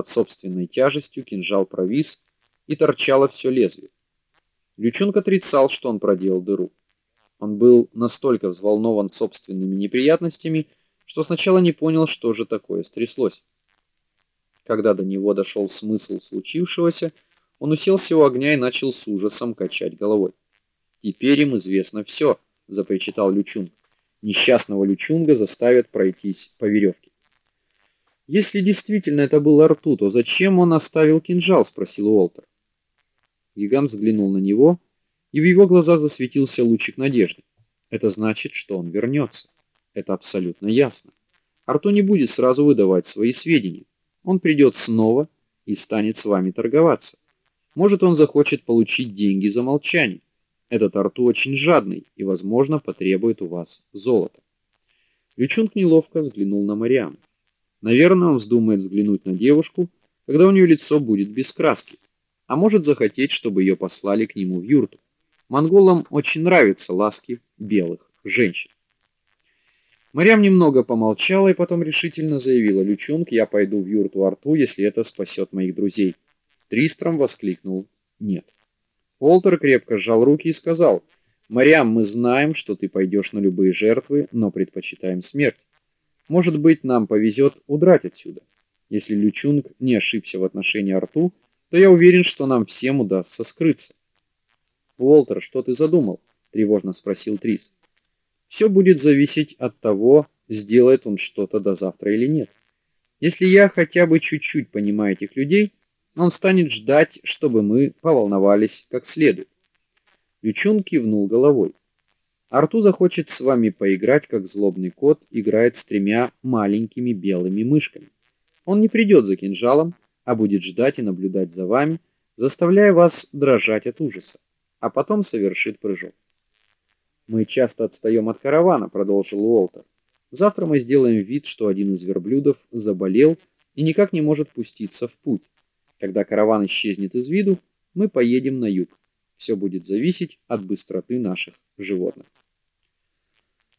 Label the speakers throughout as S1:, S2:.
S1: под собственной тяжестью кинжал провис и торчало все лезвие. Лючунг отрицал, что он проделал дыру. Он был настолько взволнован собственными неприятностями, что сначала не понял, что же такое стряслось. Когда до него дошел смысл случившегося, он уселся у огня и начал с ужасом качать головой. Теперь им известно все, запричитал Лючунг. Несчастного Лючунга заставят пройтись по веревке. Если действительно это был Арту, то зачем он оставил кинжал, спросил Уолтер. Гигант взглянул на него, и в его глазах засветился лучик надежды. Это значит, что он вернется. Это абсолютно ясно. Арту не будет сразу выдавать свои сведения. Он придет снова и станет с вами торговаться. Может, он захочет получить деньги за молчание. Этот Арту очень жадный и, возможно, потребует у вас золота. Лючунг неловко взглянул на Мариам. Наверное, он вздумает взглянуть на девушку, когда у нее лицо будет без краски, а может захотеть, чтобы ее послали к нему в юрту. Монголам очень нравятся ласки белых женщин. Мариам немного помолчала и потом решительно заявила: "Лючунг, я пойду в юрту Арту, если это спасет моих друзей". Тристром воскликнул: "Нет". Олтер крепко сжал руки и сказал: "Мариам, мы знаем, что ты пойдешь на любые жертвы, но предпочитаем смерть. Может быть, нам повезет удрать отсюда. Если Лючунг не ошибся в отношении Арту, то я уверен, что нам всем удастся скрыться". "Уолтер, что ты задумал?" тревожно спросил Трис. «Все будет зависеть от того, сделает он что-то до завтра или нет. Если я хотя бы чуть-чуть понимаю этих людей, он станет ждать, чтобы мы поволновались как следует. Лючун кивнул головой. Арту захочет с вами поиграть, как злобный кот играет с тремя маленькими белыми мышками. Он не придет за кинжалом, а будет ждать и наблюдать за вами, заставляя вас дрожать от ужаса, а потом совершит прыжок. Мы часто отстаем от каравана, продолжил Уолтер. Завтра мы сделаем вид, что один из верблюдов заболел и никак не может пуститься в путь. Когда караван исчезнет из виду, мы поедем на юг. Все будет зависеть от быстроты наших животных.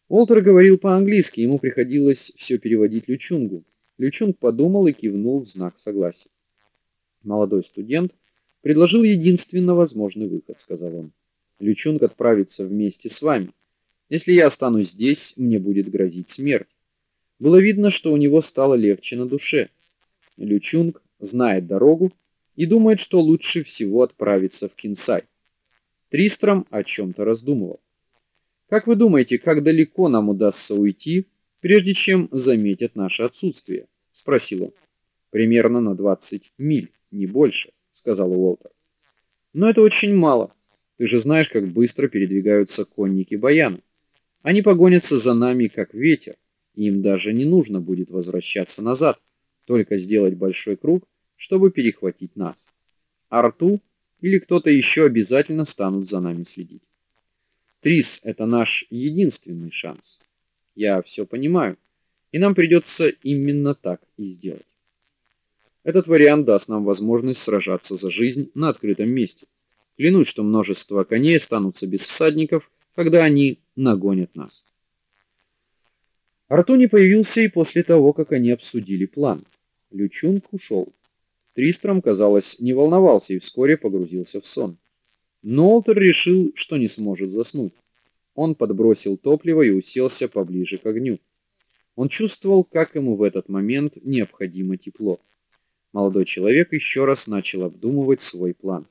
S1: Уолтер говорил по-английски, ему приходилось все переводить Лючунгу. Лючунг подумал и кивнул в знак согласия. Молодой студент предложил единственно возможный выход, сказал он. Лючунг отправится вместе с вами. Если я останусь здесь, мне будет грозить смерть. Было видно, что у него стало легче на душе. Лючунг знает дорогу и думает, что лучше всего отправиться в Кинсай. Тристром о чем то раздумывал. Как вы думаете, как далеко нам удастся уйти, прежде чем заметят наше отсутствие? спросил он. Примерно на 20 миль, не больше, сказал Уолтер. Но это очень мало. Ты же знаешь, как быстро передвигаются конники Баяна. Они погонятся за нами как ветер, им даже не нужно будет возвращаться назад, только сделать большой круг чтобы перехватить нас. Арту или кто-то еще обязательно станут за нами следить. Трис это наш единственный шанс. Я все понимаю, и нам придется именно так и сделать. Этот вариант даст нам возможность сражаться за жизнь на открытом месте. Клянусь, что множество коней останутся без всадников, когда они нагонят нас. Арту не появился и после того, как они обсудили план. Лючунг ушел. Тристром, казалось, не волновался и вскоре погрузился в сон. Нолтер решил, что не сможет заснуть. Он подбросил топливо и уселся поближе к огню. Он чувствовал, как ему в этот момент необходимо тепло. Молодой человек еще раз начал обдумывать свой план.